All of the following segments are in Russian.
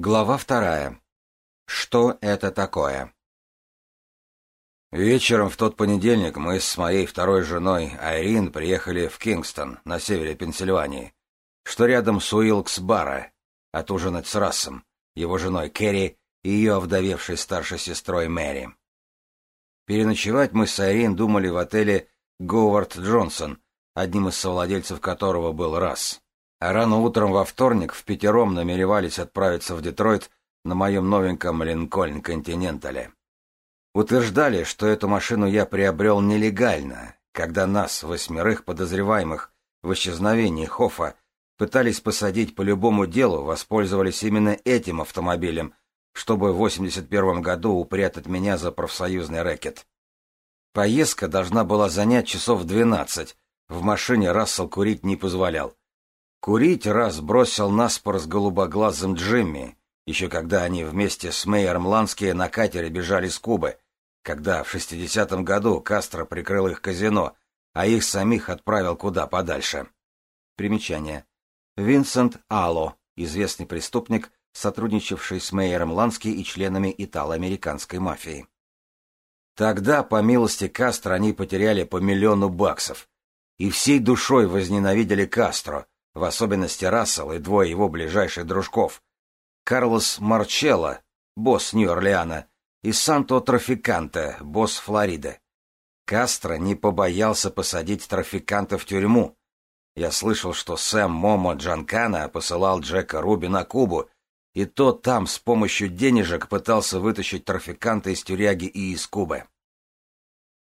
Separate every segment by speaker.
Speaker 1: Глава вторая. Что это такое?
Speaker 2: Вечером в тот понедельник мы с моей второй женой Айрин приехали в Кингстон, на севере Пенсильвании, что рядом с Уилкс-бара, отужинать с Рассом, его женой Керри и ее овдовевшей старшей сестрой Мэри. Переночевать мы с Айрин думали в отеле Говард Джонсон, одним из совладельцев которого был Расс. Рано утром во вторник в пятером намеревались отправиться в Детройт на моем новеньком Линкольн Континентале. Утверждали, что эту машину я приобрел нелегально, когда нас, восьмерых подозреваемых в исчезновении Хофа, пытались посадить по любому делу, воспользовались именно этим автомобилем, чтобы в 81 году упрятать меня за профсоюзный рэкет. Поездка должна была занять часов 12. В машине Рассел курить не позволял. Курить раз бросил наспор с голубоглазым Джимми, еще когда они вместе с Мейером Ланские на катере бежали с Кубы, когда в 60-м году Кастро прикрыл их казино, а их самих отправил куда подальше. Примечание. Винсент Алло, известный преступник, сотрудничавший с Мейером Лански и членами итало-американской мафии. Тогда, по милости Кастро, они потеряли по миллиону баксов и всей душой возненавидели Кастро — в особенности Рассел и двое его ближайших дружков, Карлос Марчелло, босс Нью-Орлеана, и Санто Трафиканте, босс Флориды. Кастро не побоялся посадить Трафиканте в тюрьму. Я слышал, что Сэм Момо Джанкана посылал Джека Руби на Кубу, и тот там с помощью денежек пытался вытащить Трафиканте из тюряги и из Кубы.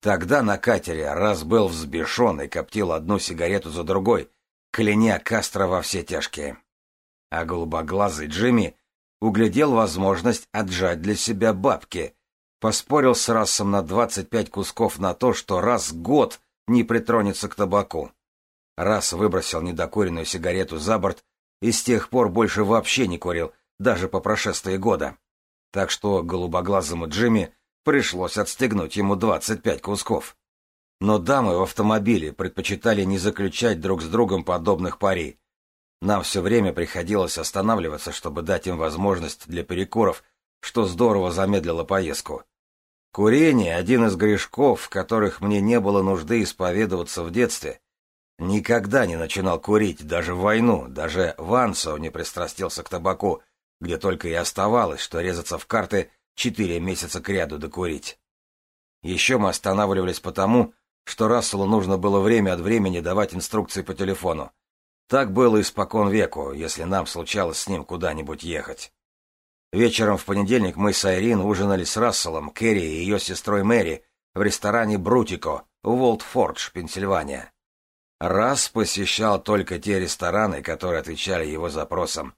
Speaker 2: Тогда на катере раз был взбешен и коптил одну сигарету за другой — кляня Кастро во все тяжкие. А голубоглазый Джимми углядел возможность отжать для себя бабки, поспорил с Расом на 25 кусков на то, что раз год не притронется к табаку. Раз выбросил недокуренную сигарету за борт и с тех пор больше вообще не курил, даже по прошествии года. Так что голубоглазому Джимми пришлось отстегнуть ему 25 кусков. Но дамы в автомобиле предпочитали не заключать друг с другом подобных пари. Нам все время приходилось останавливаться, чтобы дать им возможность для перекуров, что здорово замедлило поездку. Курение — один из грешков, в которых мне не было нужды исповедоваться в детстве. Никогда не начинал курить, даже в войну, даже в Вансов не пристрастился к табаку, где только и оставалось, что резаться в карты четыре месяца кряду докурить. Еще мы останавливались потому, что Расселу нужно было время от времени давать инструкции по телефону. Так было испокон веку, если нам случалось с ним куда-нибудь ехать. Вечером в понедельник мы с Айрин ужинали с Расселом, Керри и ее сестрой Мэри в ресторане «Брутико» в Уолтфордж, Пенсильвания. Расс посещал только те рестораны, которые отвечали его запросам.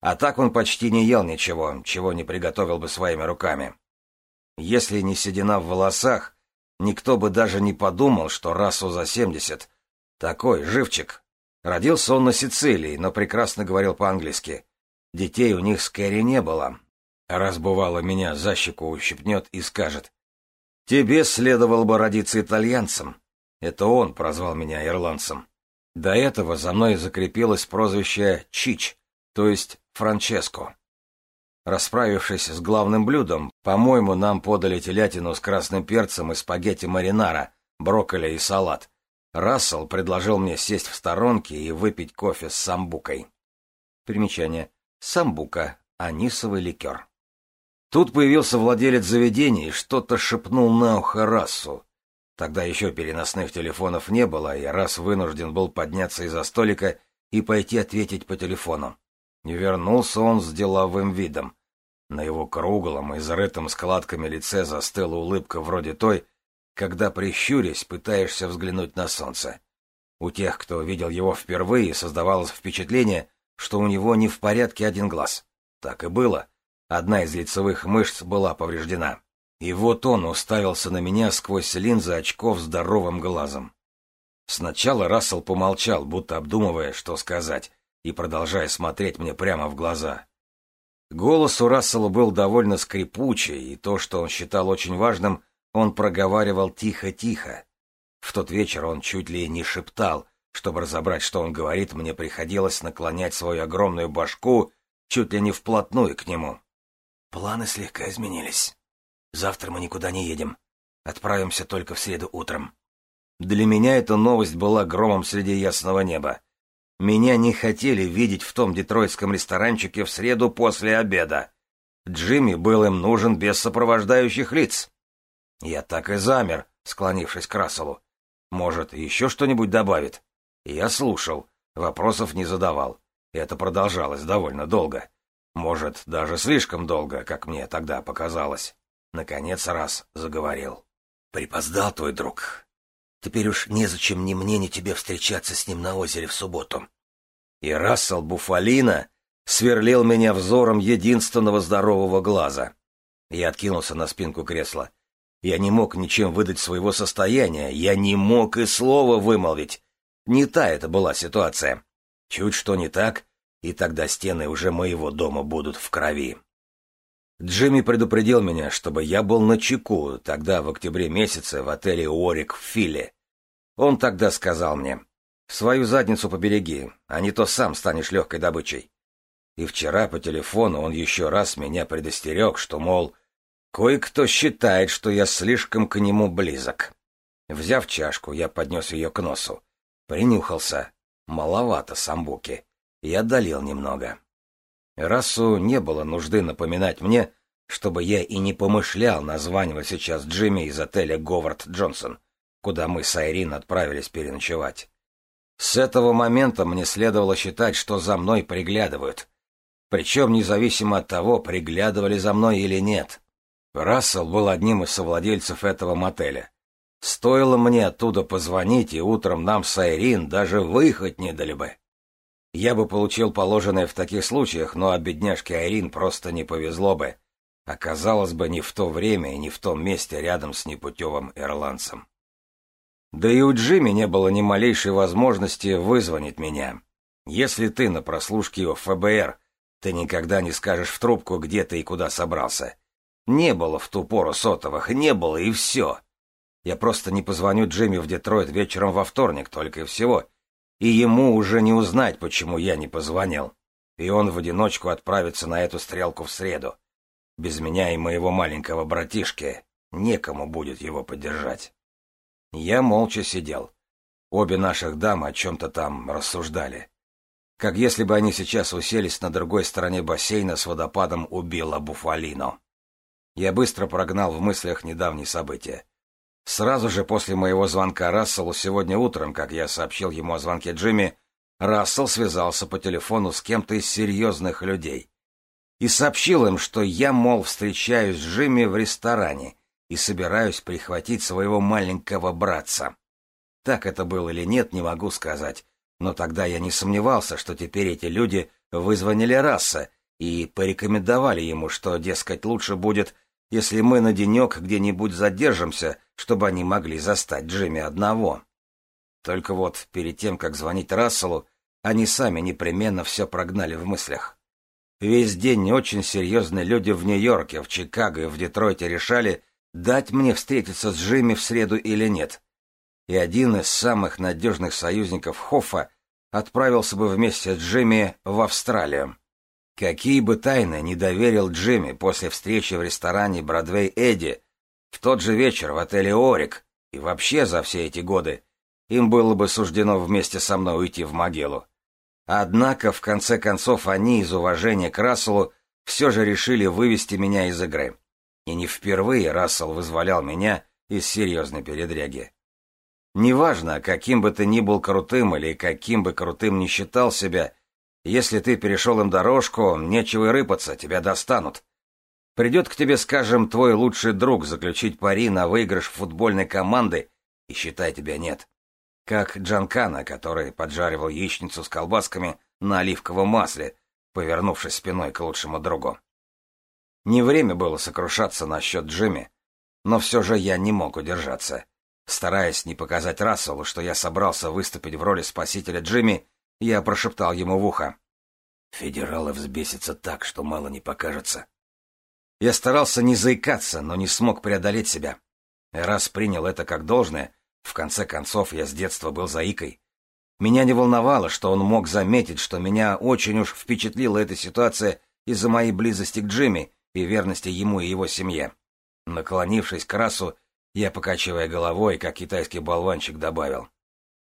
Speaker 2: А так он почти не ел ничего, чего не приготовил бы своими руками. Если не седина в волосах, Никто бы даже не подумал, что Рассо за семьдесят. Такой, живчик. Родился он на Сицилии, но прекрасно говорил по-английски. Детей у них с Кэрри не было. Раз бывало, меня за щеку ущипнет и скажет. Тебе следовало бы родиться итальянцем. Это он прозвал меня ирландцем. До этого за мной закрепилось прозвище Чич, то есть Франческо. Расправившись с главным блюдом, по-моему, нам подали телятину с красным перцем и спагетти маринара, брокколи и салат. Рассел предложил мне сесть в сторонке и выпить кофе с самбукой. Примечание. Самбука. Анисовый ликер. Тут появился владелец заведения и что-то шепнул на ухо Рассу. Тогда еще переносных телефонов не было, и Расс вынужден был подняться из-за столика и пойти ответить по телефону. Не вернулся он с деловым видом. На его круглом и зарытом складками лице застыла улыбка вроде той, когда, прищурясь, пытаешься взглянуть на солнце. У тех, кто видел его впервые, создавалось впечатление, что у него не в порядке один глаз. Так и было. Одна из лицевых мышц была повреждена. И вот он уставился на меня сквозь линзы очков здоровым глазом. Сначала Рассел помолчал, будто обдумывая, что сказать, и продолжая смотреть мне прямо в глаза. Голос у Рассела был довольно скрипучий, и то, что он считал очень важным, он проговаривал тихо-тихо. В тот вечер он чуть ли не шептал, чтобы разобрать, что он говорит, мне приходилось наклонять свою огромную башку чуть ли не вплотную к нему.
Speaker 3: Планы слегка изменились. Завтра мы никуда не едем. Отправимся только в среду утром.
Speaker 2: Для меня эта новость была громом среди ясного неба. Меня не хотели видеть в том детройтском ресторанчике в среду после обеда. Джимми был им нужен без сопровождающих лиц. Я так и замер, склонившись к Расселу. Может, еще что-нибудь добавит? Я слушал, вопросов не задавал. Это продолжалось довольно долго. Может, даже слишком долго, как мне тогда показалось. Наконец раз заговорил.
Speaker 3: «Припоздал твой друг. Теперь уж незачем ни мне, ни тебе встречаться с ним на озере в субботу.
Speaker 2: И Рассел Буфалина сверлил меня взором единственного здорового глаза. Я откинулся на спинку кресла. Я не мог ничем выдать своего состояния, я не мог и слова вымолвить. Не та это была ситуация. Чуть что не так, и тогда стены уже моего дома будут в крови. Джимми предупредил меня, чтобы я был на чеку тогда в октябре месяце в отеле «Орик» в Филе. Он тогда сказал мне, Свою задницу побереги, а не то сам станешь легкой добычей. И вчера по телефону он еще раз меня предостерег, что, мол, кое-кто считает, что я слишком к нему близок. Взяв чашку, я поднес ее к носу. Принюхался. Маловато самбуки. и отдалил немного. Расу не было нужды напоминать мне, чтобы я и не помышлял названивать сейчас Джимми из отеля «Говард Джонсон», куда мы с Айрин отправились переночевать. С этого момента мне следовало считать, что за мной приглядывают. Причем независимо от того, приглядывали за мной или нет. Рассел был одним из совладельцев этого мотеля. Стоило мне оттуда позвонить, и утром нам с Айрин даже выехать не дали бы. Я бы получил положенное в таких случаях, но от бедняжки Айрин просто не повезло бы. Оказалось бы, не в то время и не в том месте рядом с непутевым ирландцем. Да и у Джимми не было ни малейшей возможности вызвонить меня. Если ты на прослушке у ФБР, ты никогда не скажешь в трубку, где ты и куда собрался. Не было в ту пору сотовых, не было и все. Я просто не позвоню Джимми в Детройт вечером во вторник, только и всего. И ему уже не узнать, почему я не позвонил. И он в одиночку отправится на эту стрелку в среду. Без меня и моего маленького братишки некому будет его поддержать. Я молча сидел. Обе наших дамы о чем-то там рассуждали. Как если бы они сейчас уселись на другой стороне бассейна с водопадом у Билла Буфалино. Я быстро прогнал в мыслях недавние события. Сразу же после моего звонка Расселу сегодня утром, как я сообщил ему о звонке Джимми, Рассел связался по телефону с кем-то из серьезных людей и сообщил им, что я, мол, встречаюсь с Джимми в ресторане — и собираюсь прихватить своего маленького братца. Так это было или нет, не могу сказать, но тогда я не сомневался, что теперь эти люди вызвонили раса и порекомендовали ему, что, дескать, лучше будет, если мы на денек где-нибудь задержимся, чтобы они могли застать Джимми одного. Только вот перед тем, как звонить Расселу, они сами непременно все прогнали в мыслях. Весь день очень серьезные люди в Нью-Йорке, в Чикаго и в Детройте решали, дать мне встретиться с Джимми в среду или нет. И один из самых надежных союзников Хоффа отправился бы вместе с Джимми в Австралию. Какие бы тайны не доверил Джимми после встречи в ресторане Бродвей Эдди, в тот же вечер в отеле Орик и вообще за все эти годы, им было бы суждено вместе со мной уйти в могилу. Однако, в конце концов, они из уважения к Расселу все же решили вывести меня из игры. И не впервые Рассел вызволял меня из серьезной передряги. Неважно, каким бы ты ни был крутым или каким бы крутым ни считал себя, если ты перешел им дорожку, нечего и рыпаться, тебя достанут. Придет к тебе, скажем, твой лучший друг заключить пари на выигрыш футбольной команды, и считай, тебя нет. Как Джанкана, который поджаривал яичницу с колбасками на оливковом масле, повернувшись спиной к лучшему другу. Не время было сокрушаться насчет Джимми, но все же я не мог удержаться. Стараясь не показать Расселу, что я собрался выступить в роли спасителя Джимми, я прошептал ему в ухо. «Федералы взбесятся так, что мало не покажется». Я старался не заикаться, но не смог преодолеть себя. Раз принял это как должное, в конце концов я с детства был заикой. Меня не волновало, что он мог заметить, что меня очень уж впечатлила эта ситуация из-за моей близости к Джимми, и верности ему и его семье. Наклонившись к расу, я, покачивая головой, как китайский болванчик, добавил.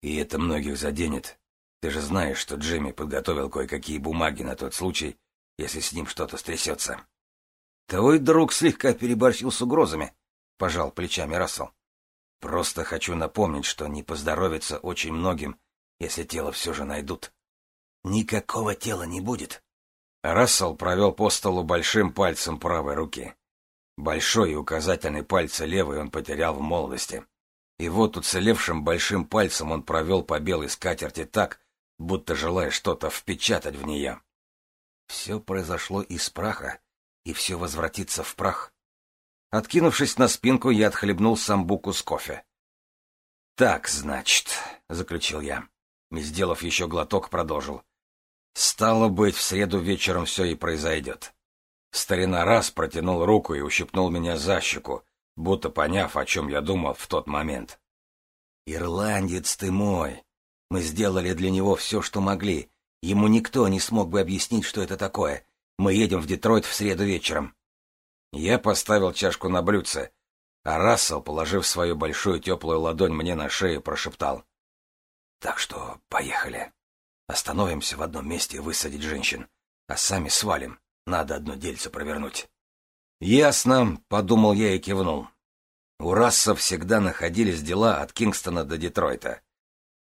Speaker 2: И это многих заденет. Ты же знаешь, что Джимми подготовил кое-какие бумаги на тот случай, если с ним что-то стрясется. Твой друг слегка переборщил с угрозами, — пожал плечами Рассел. Просто хочу напомнить, что не поздоровится очень многим, если тело все же найдут.
Speaker 3: Никакого тела не будет,
Speaker 2: Рассел провел по столу большим пальцем правой руки. Большой и указательный пальцы левой он потерял в молодости. И вот уцелевшим большим пальцем он провел по белой скатерти так, будто желая что-то впечатать в нее. Все произошло из праха, и все возвратится в прах. Откинувшись на спинку, я отхлебнул самбуку с кофе. «Так, значит», — заключил я. Сделав еще глоток, продолжил. Стало быть, в среду вечером все и произойдет. Старина раз протянул руку и ущипнул меня за щеку, будто поняв, о чем я думал в тот момент. «Ирландец ты мой! Мы сделали для него все, что могли. Ему никто не смог бы объяснить, что это такое. Мы едем в Детройт в среду вечером». Я поставил чашку на блюдце, а Рассел, положив свою большую теплую ладонь мне на шею, прошептал. «Так что поехали». Остановимся в одном месте высадить женщин, а сами свалим. Надо одно дельце провернуть. Ясно, подумал я и кивнул. У Расса всегда находились дела от Кингстона до Детройта.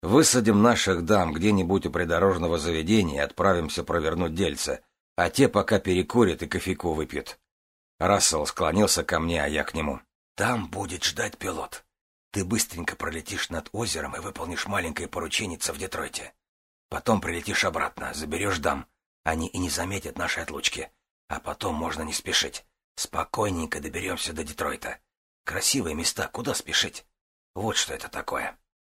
Speaker 2: Высадим наших дам где-нибудь у придорожного заведения и отправимся провернуть дельце, а те пока перекурят и кофейку выпьют. Рассел склонился ко мне, а я к нему. «Там будет ждать пилот. Ты быстренько пролетишь над озером и выполнишь маленькое порученице в Детройте. Потом прилетишь обратно, заберешь дам. Они и не заметят нашей отлучки. А потом можно не спешить. Спокойненько доберемся до Детройта. Красивые места, куда спешить? Вот что это такое.